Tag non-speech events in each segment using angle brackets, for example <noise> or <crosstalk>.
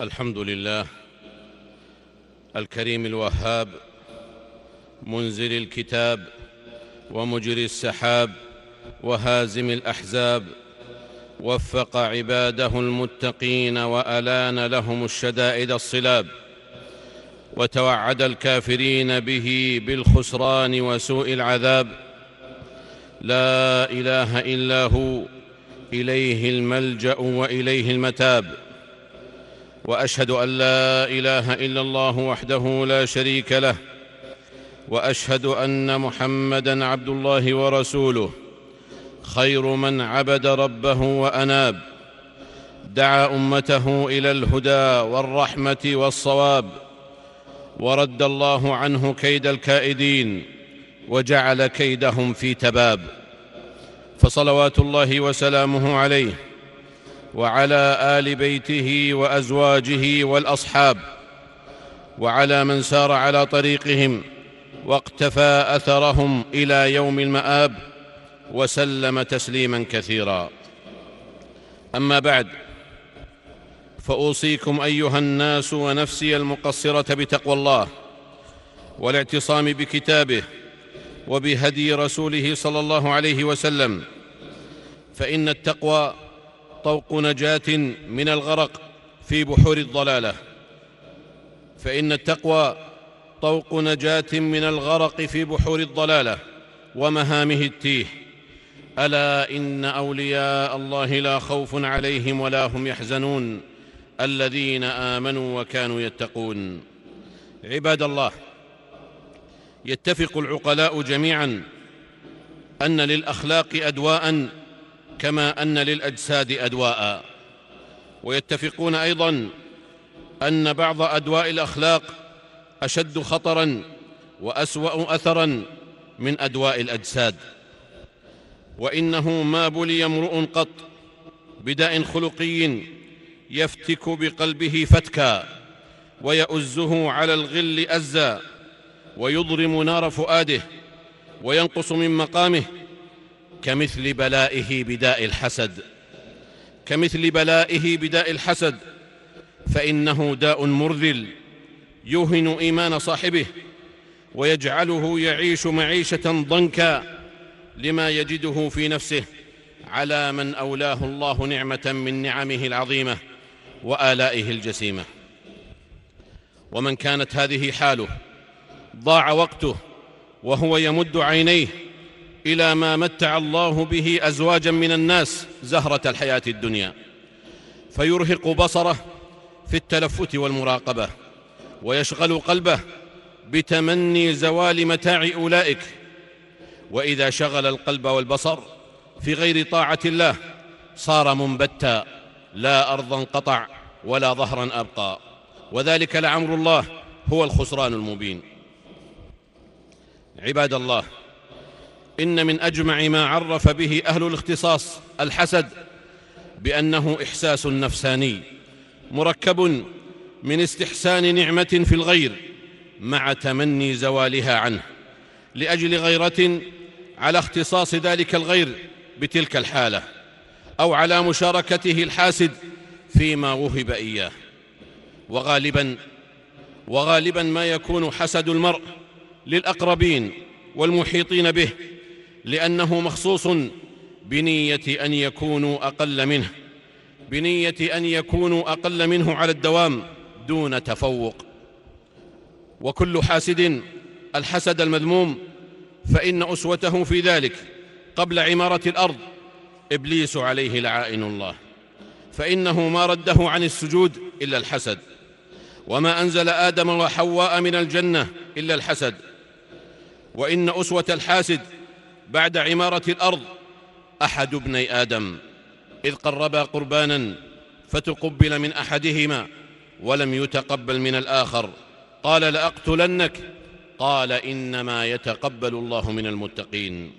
الحمد لله الكريم الوهاب منزل الكتاب ومجري السحاب وهازم الأحزاب وفق عباده المتقين وألان لهم الشدائد الصلاب وتوعد الكافرين به بالخسران وسوء العذاب. لا إله إلا هو إليه الملجأ وإليه المتاب. وأشهد أن لا إله إلا الله وحده لا شريك له وأشهد أن محمدا عبد الله ورسوله خير من عبد ربه وأناب دعا أمته إلى الهدى والرحمة والصواب ورد الله عنه كيد الكائدين وجعل كيدهم في تباب فصلوات الله وسلامه عليه وعلى آل بيته وأزواجه والأصحاب وعلى من سار على طريقهم واقتفى أثرهم إلى يوم المآب وسلم تسليما كثيرا. أما بعد فأوصيكم أيها الناس ونفسي المقصرة بتقوى الله والاعتصام بكتابه وبهدي رسوله صلى الله عليه وسلم فإن التقوى طوق نجاة من الغرق في بحور الضلالة. فإن التقوى طوق نجاة من الغرق في بحور الضلالة ومهامه التيه. ألا إن أولياء الله لا خوف عليهم ولا هم يحزنون. الذين آمنوا وكانوا يتقون. عباد الله يتفق العقلاء جميعا أن للأخلاق ادواء كما أن للأجساد أدواء. ويتفقون أيضا أن بعض أدواء الأخلاق أشد خطرا وأسوأ اثرا من أدواء الأجساد. وإنه ما بلي امرؤ قط بداء خلقي يفتك بقلبه فتكا ويؤزه على الغل أزا ويضرم نار فؤاده وينقص من مقامه كمثل بلائه بداء الحسد. كمثل بلائه بداء الحسد. فإنه داء مرذل يوهن إيمان صاحبه ويجعله يعيش معيشة ضنكا لما يجده في نفسه على من أولاه الله نعمة من نعمه العظيمة وآلائه الجسيمة. ومن كانت هذه حاله ضاع وقته وهو يمد عينيه إلى ما متع الله به أزواجا من الناس زهرة الحياة الدنيا. فيرهق بصره في التلفت والمراقبة ويشغل قلبه بتمني زوال متاع أولئك. وإذا شغل القلب والبصر في غير طاعة الله صار منبتا لا أرضا قطع ولا ظهرا أبقى. وذلك لعمر الله هو الخسران المبين. عباد الله إن من أجمع ما عرف به أهل الاختصاص الحسد بأنه إحساس نفساني مركب من استحسان نعمة في الغير مع تمني زوالها عنه لأجل غيرة على اختصاص ذلك الغير بتلك الحالة أو على مشاركته الحاسد فيما وهب إياه. وغالبا وغالبا ما يكون حسد المرء للأقربين والمحيطين به لأنه مخصوص بنية أن يكونوا أقل منه بنية أن يكونوا أقل منه على الدوام دون تفوق. وكل حاسد الحسد المذموم فإن أسوته في ذلك قبل عمارة الأرض إبليس عليه لعائن الله. فإنه ما رده عن السجود إلا الحسد وما أنزل آدم وحواء من الجنة إلا الحسد. وإن أسوة الحاسد بعد عمارة الأرض أحد ابني آدم إذ قربا قربانا فتقبل من أحدهما ولم يتقبل من الآخر. قال لأقتلنك؟ قال إنما يتقبل الله من المتقين.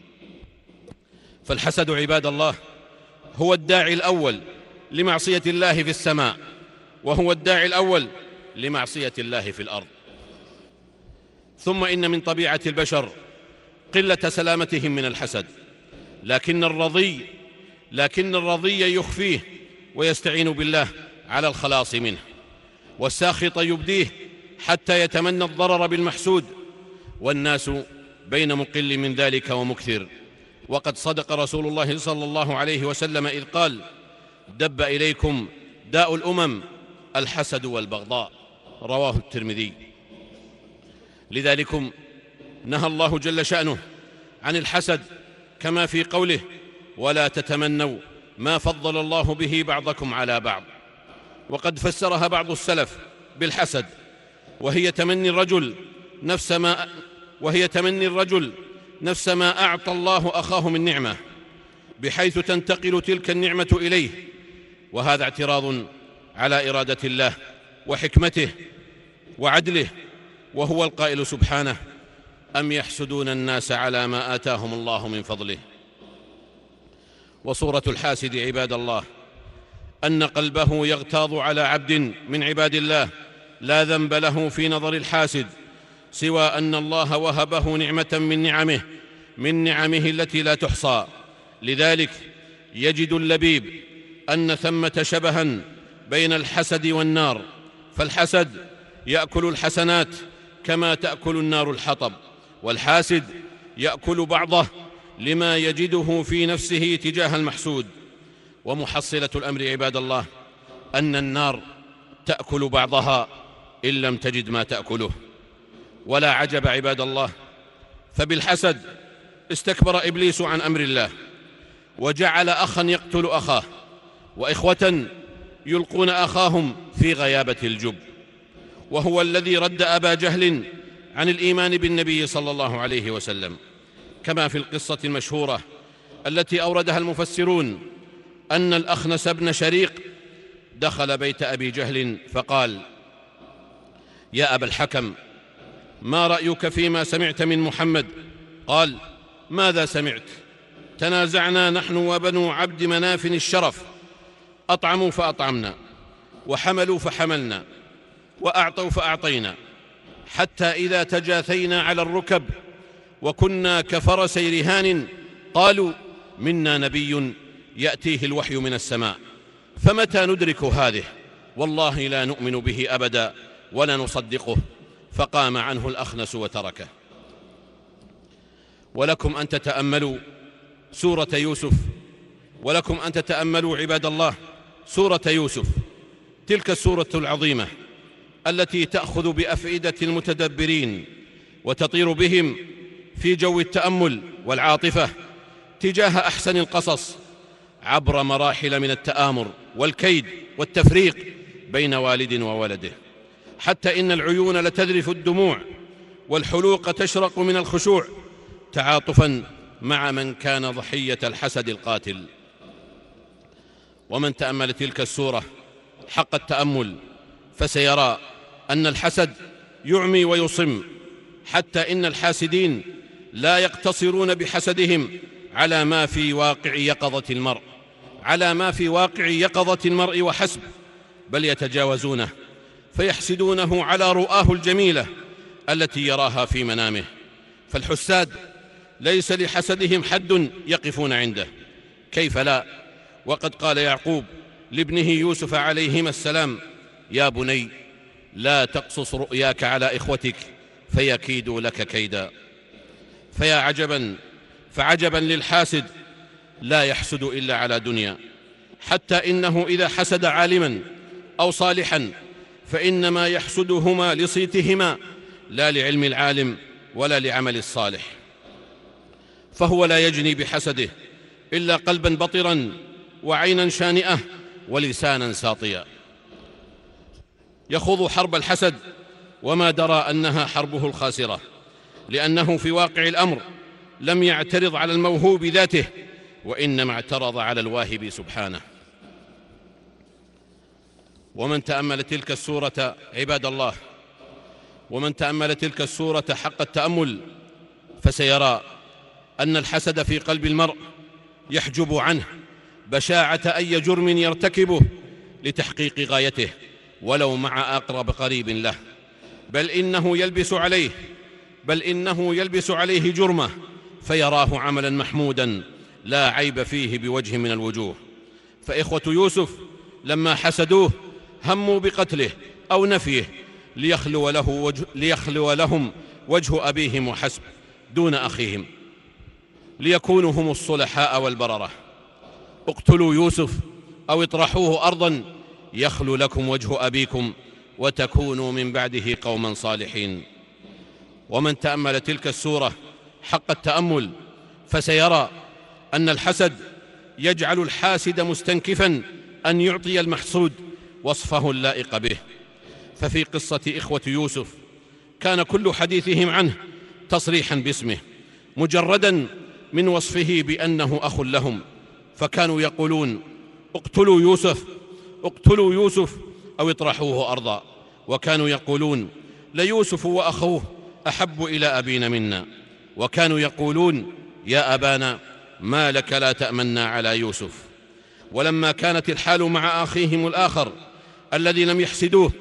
فالحسد عباد الله هو الداعي الأول لمعصية الله في السماء وهو الداعي الأول لمعصية الله في الأرض. ثم إن من طبيعة البشر قلة سلامتهم من الحسد. لكن الرضي لكن الرضي يخفيه ويستعين بالله على الخلاص منه. والساخط يبديه حتى يتمنى الضرر بالمحسود. والناس بين مقل من ذلك ومكثر. وقد صدق رسول الله صلى الله عليه وسلم إذ قال دب إليكم داء الأمم الحسد والبغضاء رواه الترمذي. لذلكم نهى الله جل شأنه عن الحسد كما في قوله ولا تتمنوا ما فضل الله به بعضكم على بعض. وقد فسرها بعض السلف بالحسد وهي تمني الرجل نفس ما وهي تمني الرجل نفس ما أعطى الله أخاه من نعمة بحيث تنتقل تلك النعمة إليه. وهذا اعتراض على إرادة الله وحكمته وعدله وهو القائل سبحانه. أم يحسدون الناس على ما آتاهم الله من فضله؟ وصورة الحاسد عباد الله أن قلبه يغتاظ على عبد من عباد الله لا ذنب له في نظر الحاسد سوى أن الله وهبه نعمة من نعمه من نعمه التي لا تحصى. لذلك يجد اللبيب أن ثمة شبها بين الحسد والنار فالحسد يأكل الحسنات كما تأكل النار الحطب. والحاسد يأكل بعضه لما يجده في نفسه تجاه المحسود. ومحصلة الأمر عباد الله أن النار تأكل بعضها إن لم تجد ما تأكله. ولا عجب عباد الله فبالحسد استكبر إبليس عن أمر الله وجعل أخا يقتل أخاه وإخوة يلقون أخاهم في غيابة الجب. وهو الذي رد أبا جهل عن الإيمان بالنبي صلى الله عليه وسلم كما في القصة المشهورة التي أوردها المفسرون أن الأخنس بن شريق دخل بيت أبي جهل فقال يا أبا الحكم ما رأيك فيما سمعت من محمد قال ماذا سمعت؟ تنازعنا نحن وبنو عبد مناف الشرف أطعموا فأطعمنا وحملوا فحملنا وأعطوا فأعطينا حتى إذا تجاثينا على الركب وكنا كفرسي رهان قالوا منا نبي يأتيه الوحي من السماء فمتى ندرك هذه؟ والله لا نؤمن به أبدا ولا نصدقه فقام عنه الأخنس وتركه. ولكم أن تتأملوا سورة يوسف ولكم أن تتأملوا عباد الله سورة يوسف تلك السورة العظيمة. التي تأخذ بأفئدة المتدبرين وتطير بهم في جو التأمل والعاطفة تجاه أحسن القصص عبر مراحل من التآمر والكيد والتفريق بين والد وولده. حتى إن العيون لتذرف الدموع والحلوق تشرق من الخشوع تعاطفا مع من كان ضحية الحسد القاتل. ومن تأمل تلك السورة حق التأمل فسيرى أن الحسد يعمي ويصم حتى إن الحاسدين لا يقتصرون بحسدهم على ما في واقع يقظة المرء على ما في واقع يقظة المرء وحسب بل يتجاوزونه فيحسدونه على رؤاه الجميلة التي يراها في منامه. فالحساد ليس لحسدهم حد يقفون عنده. كيف لا؟ وقد قال يعقوب لابنه يوسف عليهما السلام يا بني لا تقصص رؤياك على إخوتك فيكيدوا لك كيدا. فيا عجبا فعجبا للحاسد لا يحسد إلا على دنيا. حتى إنه إذا حسد عالما أو صالحا فإنما يحسدهما لصيتهما لا لعلم العالم ولا لعمل الصالح. فهو لا يجني بحسده إلا قلبا بطرا وعينا شانئة ولسانا ساطيا. يخوض حرب الحسد وما درى أنها حربه الخاسرة لأنه في واقع الأمر لم يعترض على الموهوب ذاته وإنما اعترض على الواهب سبحانه. ومن تأمل تلك السورة عباد الله ومن تأمل تلك السورة حق التأمل فسيرى أن الحسد في قلب المرء يحجب عنه بشاعة أي جرم يرتكبه لتحقيق غايته. ولو مع أقرب قريب له. بل إنه يلبس عليه بل إنه يلبس عليه جرمة فيراه عملا محمودا لا عيب فيه بوجه من الوجوه. فإخوة يوسف لما حسدوه هموا بقتله أو نفيه ليخلو, له وجه ليخلو لهم وجه أبيهم وحسب دون أخيهم. ليكونوا هم الصلحاء والبررة. اقتلوا يوسف أو اطرحوه أرضا يخلو لكم وجه أبيكم وتكونوا من بعده قوما صالحين. ومن تأمل تلك السورة حق التأمل فسيرى أن الحسد يجعل الحاسد مستنكفا أن يعطي المحسود وصفه اللائق به. ففي قصة إخوة يوسف كان كل حديثهم عنه تصريحا باسمه مجردا من وصفه بأنه أخ لهم. فكانوا يقولون اقتلوا يوسف اقتلوا يوسف أو اطرحوه أرضا. وكانوا يقولون ليوسف وأخوه أحب إلى أبينا منا. وكانوا يقولون يا أبانا ما لك لا تأمنا على يوسف. ولما كانت الحال مع أخيهم الآخر الذي لم يحسدوه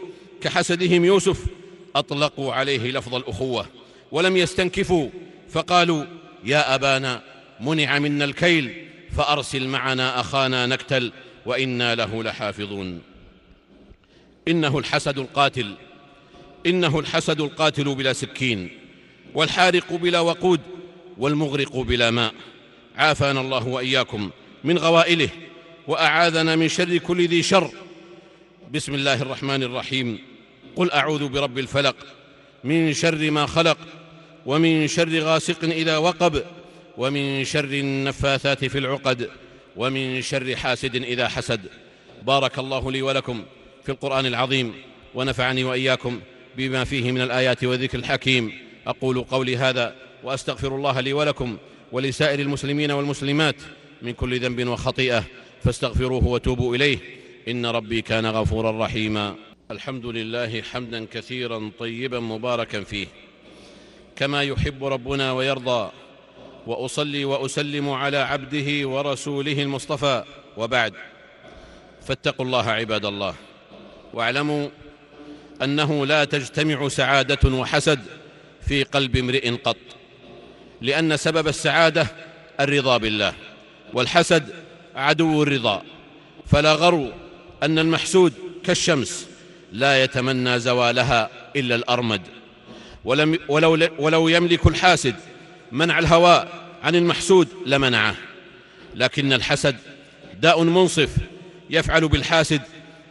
كحسدهم يوسف أطلقوا عليه لفظ الأخوة ولم يستنكفوا. فقالوا يا أبانا منع منا الكيل فأرسل معنا أخانا نكتل وإنا له لحافظون. إنه الحسد القاتل. إنه الحسد القاتل بلا سكين. والحارق بلا وقود. والمغرق بلا ماء. عافانا الله وإياكم من غوائله. وأعاذنا من شر كل ذي شر. بسم الله الرحمن الرحيم. قل أعوذ برب الفلق. من شر ما خلق. ومن شر غاسق إذا وقب. ومن شر النفاثات في العقد. ومن شر حاسد إذا حسد. بارك الله لي ولكم في القرآن العظيم ونفعني وإياكم بما فيه من الآيات والذكر الحكيم. أقول قولي هذا وأستغفر الله لي ولكم ولسائر المسلمين والمسلمات من كل ذنب وخطيئة. فاستغفروه وتوبوا إليه. إن ربي كان غفورا رحيما. الحمد لله حمدا كثيرا طيبا مباركا فيه. كما يحب ربنا ويرضى. وأصلي وأسلم على عبده ورسوله المصطفى. وبعد فاتقوا الله عباد الله واعلموا أنه لا تجتمع سعادة وحسد في قلب امرئ قط لأن سبب السعادة الرضا بالله والحسد عدو الرضا. فلا غرو أن المحسود كالشمس لا يتمنى زوالها إلا الأرمد ولم ولو, ولو يملك الحاسد منع الهواء عن المحسود لمنعه لكن الحسد داء منصف يفعل بالحاسد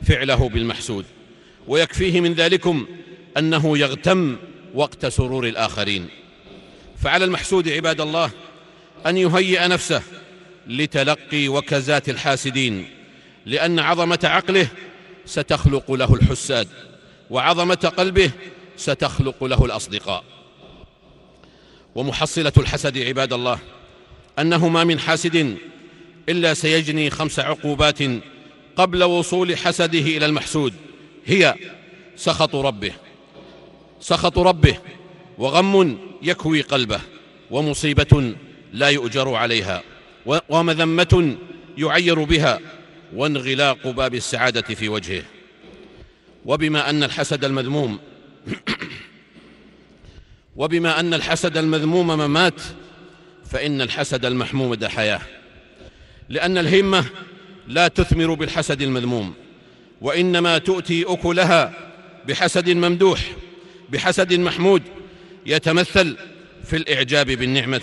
فعله بالمحسود. ويكفيه من ذلكم أنه يغتم وقت سرور الآخرين. فعلى المحسود عباد الله أن يهيئ نفسه لتلقي وكزات الحاسدين لأن عظمة عقله ستخلق له الحساد وعظمة قلبه ستخلق له الأصدقاء. ومحصلة الحسد عباد الله أنه ما من حاسد إلا سيجني خمس عقوبات قبل وصول حسده إلى المحسود هي سخط ربه سخط ربه وغم يكوي قلبه ومصيبة لا يؤجر عليها ومذمة يعير بها وانغلاق باب السعادة في وجهه. وبما أن الحسد المذموم <clears throat> وبما أن الحسد المذموم ممات فإن الحسد المحمود حياة. لأن الهمة لا تثمر بالحسد المذموم وإنما تؤتي أكلها بحسد ممدوح بحسد محمود يتمثل في الإعجاب بالنعمة.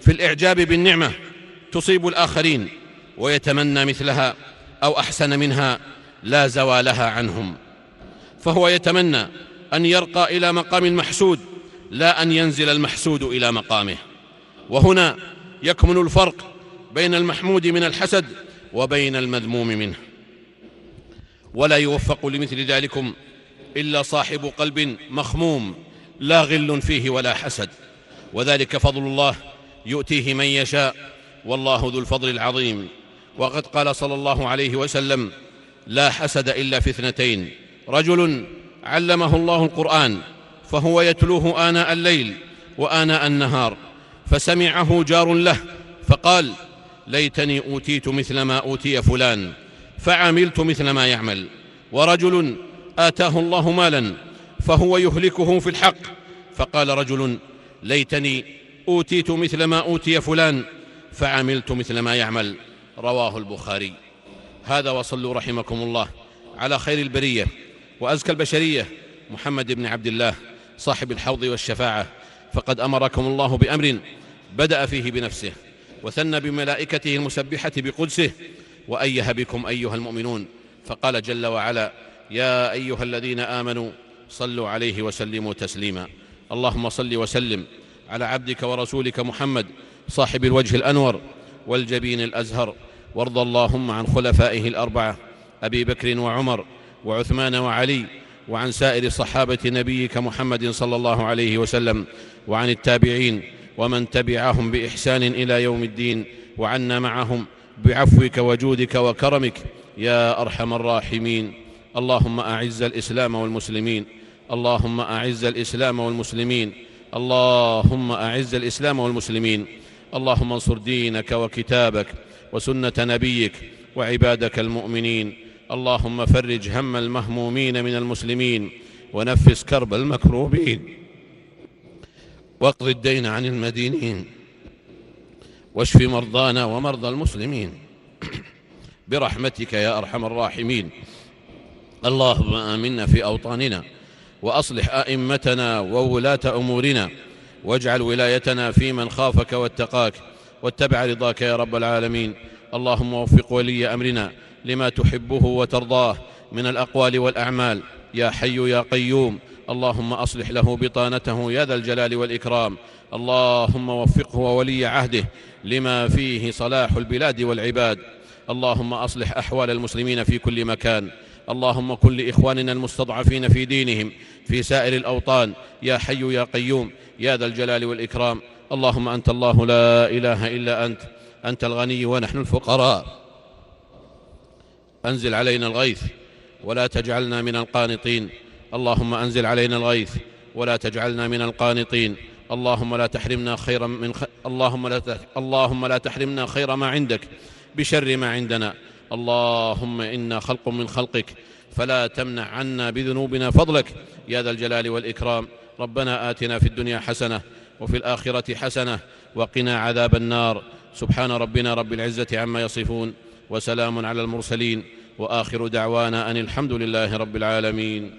في الإعجاب بالنعمة تصيب الآخرين ويتمنى مثلها أو أحسن منها لا زوالها عنهم. فهو يتمنى أن يرقى إلى مقام المحسود لا أن ينزل المحسود إلى مقامه. وهنا يكمن الفرق بين المحمود من الحسد وبين المذموم منه. ولا يوفق لمثل ذلكم إلا صاحب قلب مخموم لا غل فيه ولا حسد. وذلك فضل الله يؤتيه من يشاء والله ذو الفضل العظيم. وقد قال صلى الله عليه وسلم لا حسد إلا في اثنتين. رجل علمه الله القرآن فهو يتلوه آناء الليل وآناء النهار فسمعه جار له فقال ليتني أوتيت مثل ما أوتي فلان فعملت مثل ما يعمل ورجل آتاه الله مالا فهو يهلكه في الحق فقال رجل ليتني أوتيت مثل ما أوتي فلان فعملت مثل ما يعمل رواه البخاري. هذا وصلوا رحمكم الله على خير البرية وأزكى البشرية محمد بن عبد الله. صاحب الحوض والشفاعة. فقد أمركم الله بأمر بدأ فيه بنفسه وثنى بملائكته المسبحة بقدسه وايه بكم أيها المؤمنون. فقال جل وعلا يا أيها الذين آمنوا صلوا عليه وسلموا تسليما. اللهم صل وسلم على عبدك ورسولك محمد صاحب الوجه الأنور والجبين الأزهر. وارض اللهم عن خلفائه الأربعة أبي بكر وعمر وعثمان وعلي وعن سائر صحابة نبيك محمد صلى الله عليه وسلم وعن التابعين ومن تبعهم بإحسان إلى يوم الدين وعنا معهم بعفوك وجودك وكرمك يا أرحم الراحمين. اللهم أعز الإسلام والمسلمين. اللهم أعز الإسلام والمسلمين. اللهم أعز الإسلام والمسلمين. اللهم انصر دينك وكتابك وسنة نبيك وعبادك المؤمنين. اللهم فرج هم المهمومين من المسلمين ونفس كرب المكروبين. واقض الدين عن المدينين. واشف مرضانا ومرضى المسلمين. <clears throat> برحمتك يا أرحم الراحمين. اللهم آمنا في أوطاننا وأصلح أئمتنا وولاة أمورنا. واجعل ولايتنا في من خافك واتقاك. واتبع رضاك يا رب العالمين. اللهم وفق ولي أمرنا. لما تحبه وترضاه من الأقوال والأعمال. يا حي يا قيوم اللهم أصلح له بطانته يا ذا الجلال والإكرام. اللهم وفقه وولي عهده لما فيه صلاح البلاد والعباد. اللهم أصلح أحوال المسلمين في كل مكان. اللهم كن لاخواننا المستضعفين في دينهم في سائر الأوطان. يا حي يا قيوم يا ذا الجلال والإكرام. اللهم أنت الله لا إله إلا أنت. أنت الغني ونحن الفقراء. أنزل علينا الغيث ولا تجعلنا من القانطين. اللهم أنزل علينا الغيث ولا تجعلنا من القانطين. اللهم لا تحرمنا خيرا من خ... اللهم لا ت... اللهم لا تحرمنا خير ما عندك بشر ما عندنا. اللهم إنا خلق من خلقك فلا تمنع عنا بذنوبنا فضلك. يا ذا الجلال والإكرام. ربنا آتنا في الدنيا حسنة وفي الآخرة حسنة وقنا عذاب النار. سبحان ربنا رب العزة عما يصفون. وسلام على المرسلين. وآخر دعوانا أن الحمد لله رب العالمين.